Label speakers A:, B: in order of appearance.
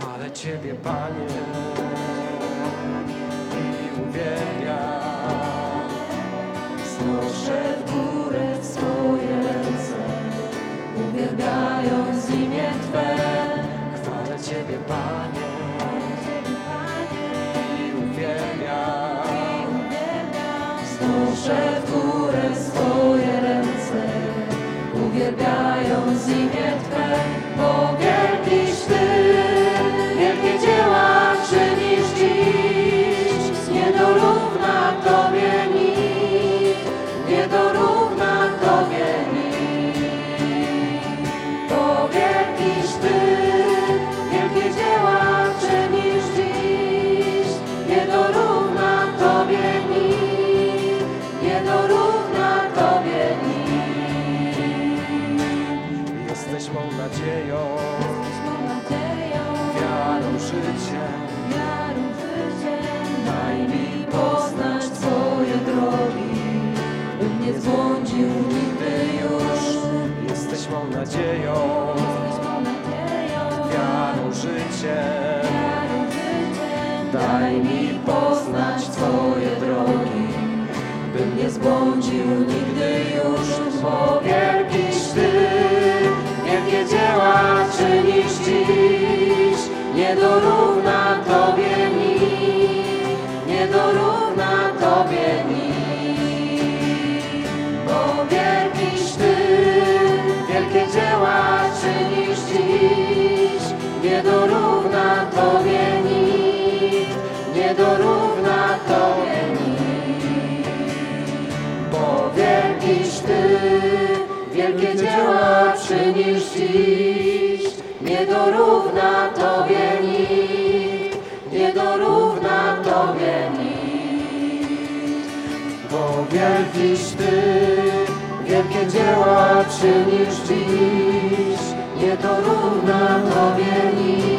A: Chwalę Ciebie, Panie, i uwielbiam.
B: Znoszę w górę swoje ręce, uwielbiając imię Twe.
A: Chwalę Ciebie, Panie, i uwielbiam.
B: Znoszę w górę swoje ręce, uwielbiając imię Twe. Bo
A: mą nadzieją,
B: Jesteś mą nadzieją,
A: wiarą, życiem.
B: wiarą, życiem. Daj mi poznać Twoje drogi, bym nie zbłądził nigdy już.
A: Jesteś mą nadzieją,
B: Jesteś mą nadzieją,
A: wiarą, życiem.
B: wiarą, życiem. Daj mi poznać Twoje drogi, bym nie zbłądził nigdy już. Bo wielkiś Ty, Nie dorówna Tobie nikt, nie dorówna Tobie nikt. Bo wielkiś Ty, wielkie dzieła czynisz dziś. Nie dorówna Tobie nikt, nie dorówna Tobie nikt. Bo wielkiś Ty, wielkie dzieła czynisz dziś. Nie dorówna Tobie nie dorówna Tobie nikt.
A: Bo wielkiś Ty, wielkie dzieła czynisz dziś.
B: Nie dorówna Tobie nikt,